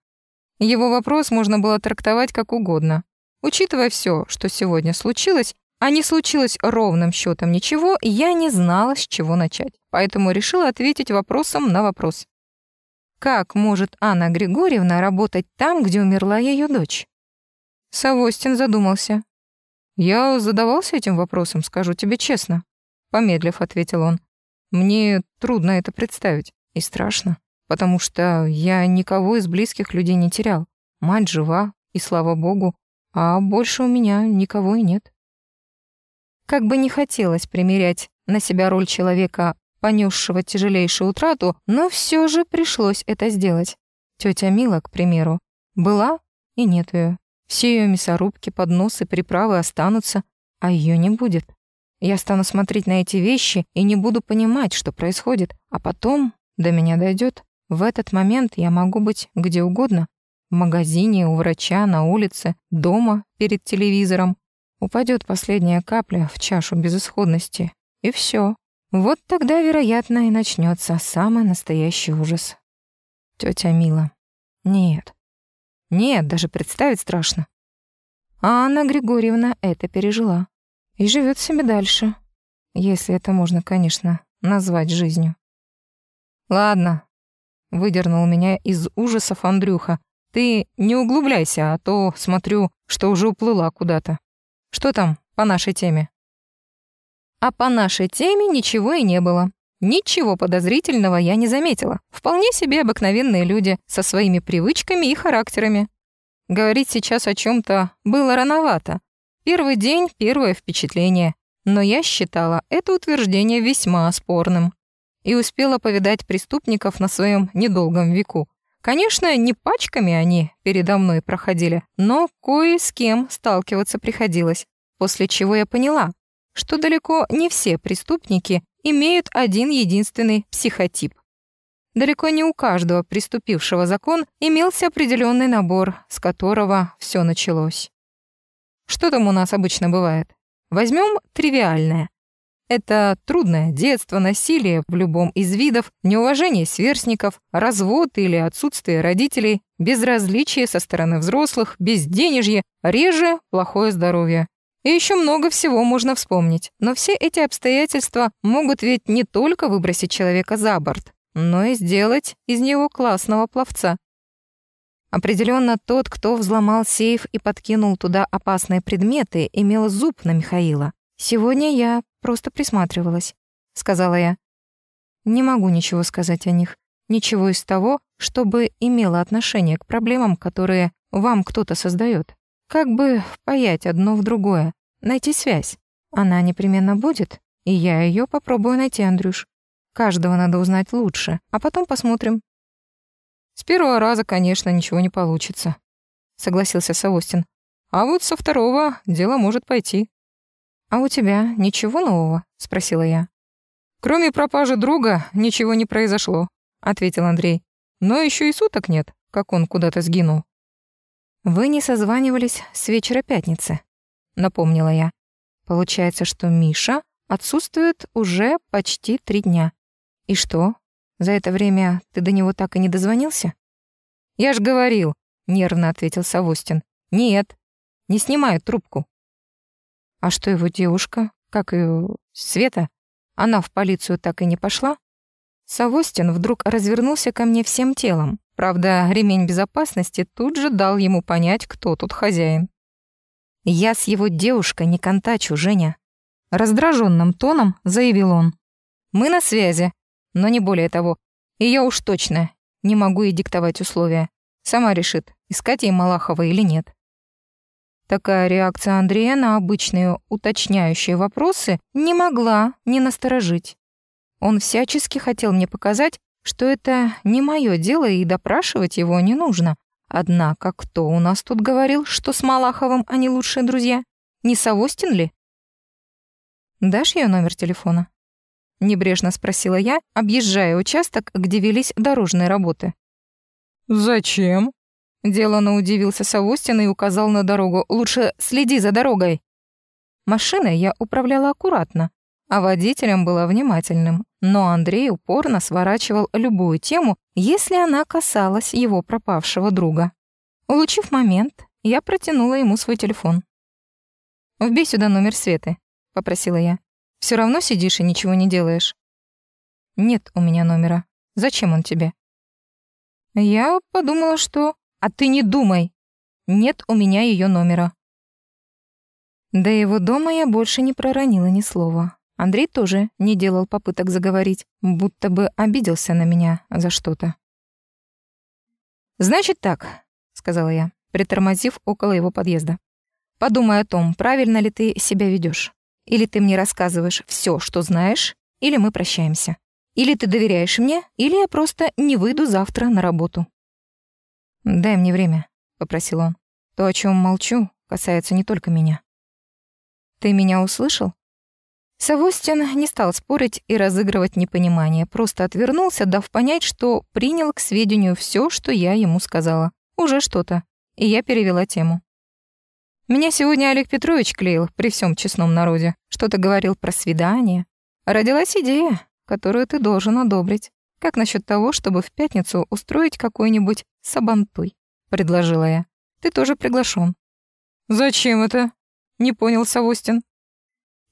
Его вопрос можно было трактовать как угодно. Учитывая все, что сегодня случилось, а не случилось ровным счетом ничего, я не знала, с чего начать, поэтому решила ответить вопросом на вопрос. Как может Анна Григорьевна работать там, где умерла ее дочь? Савостин задумался. Я задавался этим вопросом, скажу тебе честно. Помедлив, ответил он. Мне трудно это представить и страшно, потому что я никого из близких людей не терял. Мать жива, и слава богу, а больше у меня никого и нет. Как бы не хотелось примерять на себя роль человека, понесшего тяжелейшую утрату, но все же пришлось это сделать. Тетя Мила, к примеру, была и нет ее. Все ее мясорубки, подносы, приправы останутся, а ее не будет. Я стану смотреть на эти вещи и не буду понимать, что происходит, а потом до меня дойдет. В этот момент я могу быть где угодно. В магазине, у врача, на улице, дома, перед телевизором. Упадет последняя капля в чашу безысходности, и все. Вот тогда, вероятно, и начнется самый настоящий ужас. Тетя Мила. Нет. Нет, даже представить страшно. А Анна Григорьевна это пережила. И живет себе дальше. Если это можно, конечно, назвать жизнью. Ладно, выдернул меня из ужасов Андрюха. Ты не углубляйся, а то, смотрю, что уже уплыла куда-то. Что там по нашей теме? А по нашей теме ничего и не было. Ничего подозрительного я не заметила. Вполне себе обыкновенные люди со своими привычками и характерами. Говорить сейчас о чем то было рановато. Первый день — первое впечатление. Но я считала это утверждение весьма спорным. И успела повидать преступников на своем недолгом веку. Конечно, не пачками они передо мной проходили, но кое с кем сталкиваться приходилось, после чего я поняла, что далеко не все преступники имеют один единственный психотип. Далеко не у каждого приступившего закон имелся определенный набор, с которого все началось. Что там у нас обычно бывает? Возьмем тривиальное. Это трудное детство, насилие в любом из видов, неуважение сверстников, развод или отсутствие родителей, безразличие со стороны взрослых, безденежье, реже плохое здоровье. И еще много всего можно вспомнить. Но все эти обстоятельства могут ведь не только выбросить человека за борт, но и сделать из него классного пловца. Определенно тот, кто взломал сейф и подкинул туда опасные предметы, имел зуб на Михаила. Сегодня я просто присматривалась, сказала я. Не могу ничего сказать о них, ничего из того, чтобы имело отношение к проблемам, которые вам кто-то создает. Как бы паять одно в другое, найти связь. Она непременно будет, и я ее попробую найти, Андрюш. Каждого надо узнать лучше, а потом посмотрим. С первого раза, конечно, ничего не получится, согласился Савостин. А вот со второго дело может пойти. А у тебя ничего нового? спросила я. Кроме пропажи друга ничего не произошло, ответил Андрей. Но еще и суток нет, как он куда-то сгинул. Вы не созванивались с вечера пятницы, напомнила я. Получается, что Миша отсутствует уже почти три дня. «И что? За это время ты до него так и не дозвонился?» «Я ж говорил», — нервно ответил Савостин. «Нет, не снимает трубку». «А что его девушка? Как ее... Света? Она в полицию так и не пошла?» Савостин вдруг развернулся ко мне всем телом. Правда, ремень безопасности тут же дал ему понять, кто тут хозяин. «Я с его девушкой не контачу, Женя», — раздраженным тоном заявил он. «Мы на связи, но не более того. И я уж точно не могу ей диктовать условия. Сама решит, искать ей Малахова или нет. Такая реакция Андрея на обычные уточняющие вопросы не могла не насторожить. Он всячески хотел мне показать, что это не мое дело и допрашивать его не нужно. Однако кто у нас тут говорил, что с Малаховым они лучшие друзья? Не Савостин ли? Дашь ее номер телефона? Небрежно спросила я, объезжая участок, где велись дорожные работы. «Зачем?» Делано удивился Савостин и указал на дорогу. «Лучше следи за дорогой». Машиной я управляла аккуратно, а водителем была внимательным. Но Андрей упорно сворачивал любую тему, если она касалась его пропавшего друга. Улучив момент, я протянула ему свой телефон. «Вбей сюда номер Светы», — попросила я. Все равно сидишь и ничего не делаешь. Нет у меня номера. Зачем он тебе? Я подумала, что... А ты не думай. Нет у меня ее номера. До его дома я больше не проронила ни слова. Андрей тоже не делал попыток заговорить, будто бы обиделся на меня за что-то. «Значит так», — сказала я, притормозив около его подъезда. «Подумай о том, правильно ли ты себя ведешь. Или ты мне рассказываешь все, что знаешь, или мы прощаемся. Или ты доверяешь мне, или я просто не выйду завтра на работу. «Дай мне время», — попросил он. «То, о чем молчу, касается не только меня». «Ты меня услышал?» Савостин не стал спорить и разыгрывать непонимание, просто отвернулся, дав понять, что принял к сведению все, что я ему сказала. Уже что-то. И я перевела тему. Меня сегодня Олег Петрович клеил при всем честном народе. Что-то говорил про свидание. Родилась идея, которую ты должен одобрить. Как насчет того, чтобы в пятницу устроить какой-нибудь сабантуй? Предложила я. Ты тоже приглашен. Зачем это? Не понял Савостин.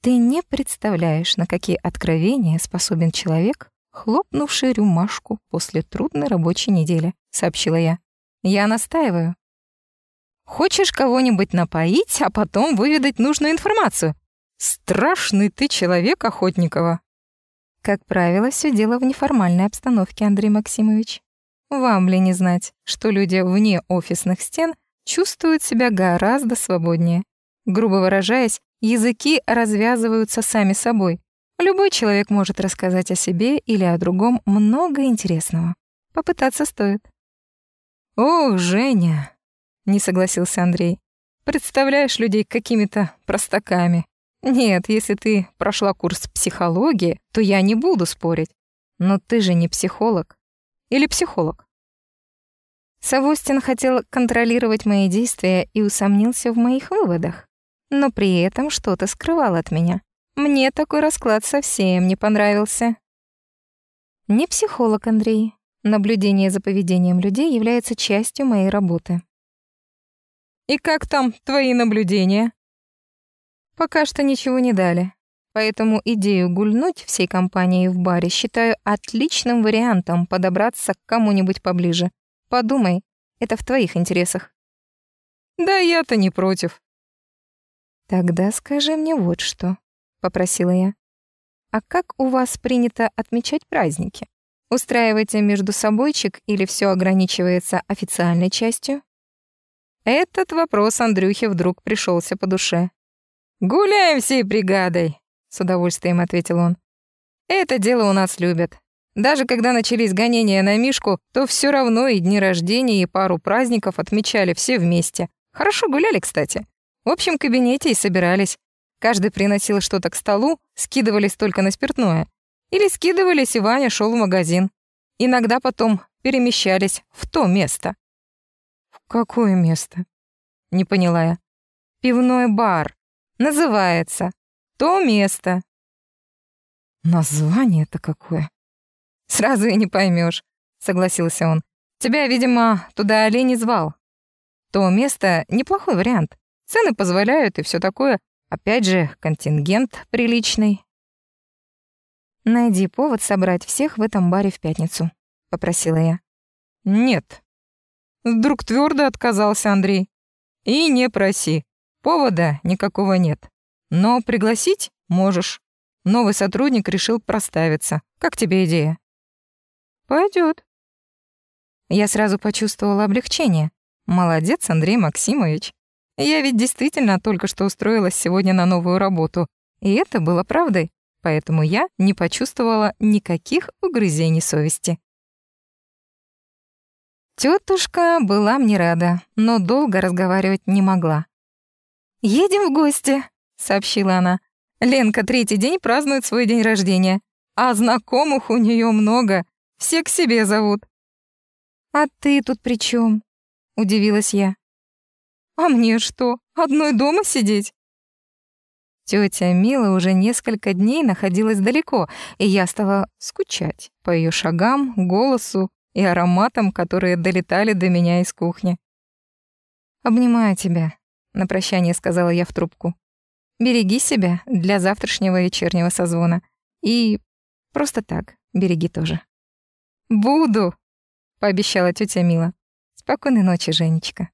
Ты не представляешь, на какие откровения способен человек, хлопнувший рюмашку после трудной рабочей недели, сообщила я. Я настаиваю. Хочешь кого-нибудь напоить, а потом выведать нужную информацию? Страшный ты человек, Охотникова. Как правило, все дело в неформальной обстановке, Андрей Максимович. Вам ли не знать, что люди вне офисных стен чувствуют себя гораздо свободнее. Грубо выражаясь, языки развязываются сами собой. Любой человек может рассказать о себе или о другом много интересного. Попытаться стоит. «Ох, Женя!» — не согласился Андрей. «Представляешь людей какими-то простаками. Нет, если ты прошла курс психологии, то я не буду спорить. Но ты же не психолог. Или психолог? Савостин хотел контролировать мои действия и усомнился в моих выводах, но при этом что-то скрывал от меня. Мне такой расклад совсем не понравился. Не психолог, Андрей. Наблюдение за поведением людей является частью моей работы. И как там твои наблюдения? Пока что ничего не дали. Поэтому идею гульнуть всей компанией в баре считаю отличным вариантом подобраться к кому-нибудь поближе. Подумай, это в твоих интересах. Да я-то не против. Тогда скажи мне вот что, попросила я. А как у вас принято отмечать праздники? Устраиваете между собойчик или все ограничивается официальной частью? Этот вопрос Андрюхе вдруг пришелся по душе. «Гуляем всей бригадой», — с удовольствием ответил он. «Это дело у нас любят. Даже когда начались гонения на Мишку, то все равно и дни рождения, и пару праздников отмечали все вместе. Хорошо гуляли, кстати. В общем кабинете и собирались. Каждый приносил что-то к столу, скидывались только на спиртное. Или скидывались, и Ваня шел в магазин. Иногда потом перемещались в то место. «В какое место?» Не поняла я. «Пивной бар», Называется «То место». Название-то какое? Сразу и не поймешь, согласился он. Тебя, видимо, туда олень звал. То место — неплохой вариант. Цены позволяют и все такое. Опять же, контингент приличный. «Найди повод собрать всех в этом баре в пятницу», — попросила я. «Нет». Вдруг твердо отказался Андрей. «И не проси. Повода никакого нет. Но пригласить можешь. Новый сотрудник решил проставиться. Как тебе идея? Пойдет. Я сразу почувствовала облегчение. Молодец, Андрей Максимович. Я ведь действительно только что устроилась сегодня на новую работу. И это было правдой. Поэтому я не почувствовала никаких угрызений совести. Тетушка была мне рада, но долго разговаривать не могла. «Едем в гости», — сообщила она. «Ленка третий день празднует свой день рождения, а знакомых у нее много, все к себе зовут». «А ты тут при чем? удивилась я. «А мне что, одной дома сидеть?» Тетя Мила уже несколько дней находилась далеко, и я стала скучать по ее шагам, голосу и ароматам, которые долетали до меня из кухни. «Обнимаю тебя», на прощание сказала я в трубку. Береги себя для завтрашнего вечернего созвона. И просто так, береги тоже. Буду, пообещала тетя Мила. Спокойной ночи, Женечка.